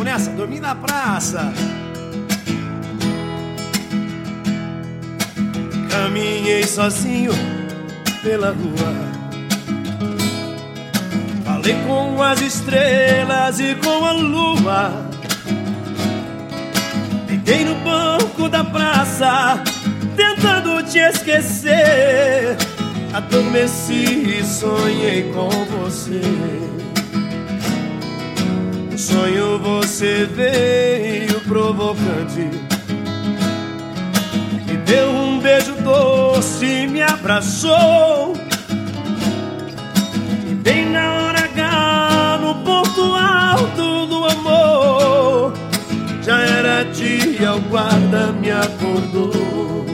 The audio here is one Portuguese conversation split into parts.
Vamos nessa, dormir na praça. Caminhei sozinho pela rua. Falei com as estrelas e com a lua. Fiquei no banco da praça, tentando te esquecer. Adormeci e sonhei com você. No sonho você veio provocante. Me deu um beijo doce, me abraçou. E bem na hora H, no ponto alto do amor, já era dia, o guarda me acordou.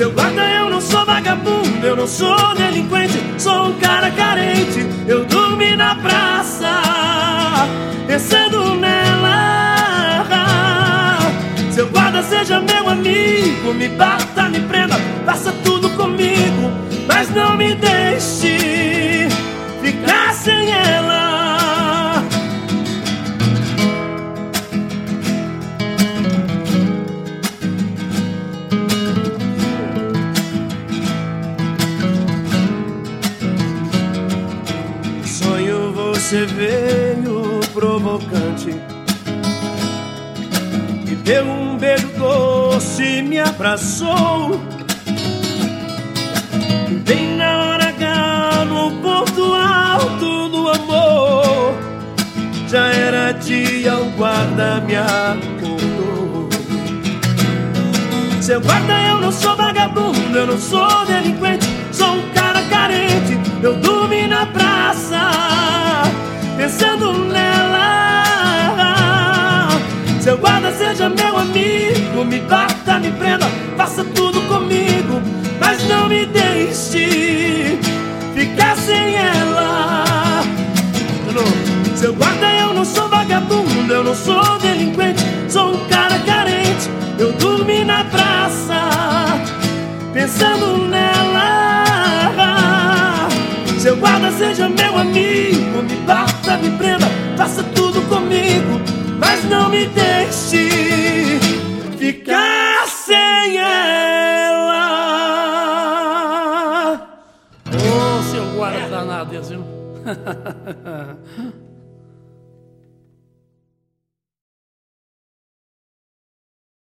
Seu guarda, eu não sou vagabundo, eu não sou delinquente, sou um cara carente. Eu dormi na praça, pensando nela. Seu guarda, seja meu amigo, me bata, me prenda, faça tudo você veio provocante. Me deu um beijo doce, me abraçou. Bem na hora H, no ponto alto do amor. Já era dia, o guarda me acordou. Seu guarda, eu não sou vagabundo, eu não sou delinquente. Sou um cara carente, eu dormi me prenda, faça tudo comigo Mas não me deixe ficar sem ela. Seu guarda, eu não sou vagabundo, eu não sou delinquente Sou um cara carente, eu dormi na praça Pensando nela Seu guarda, seja meu amigo Me bata, me prenda, faça tudo comigo Mas não me deixe ficar danado, esse, viu?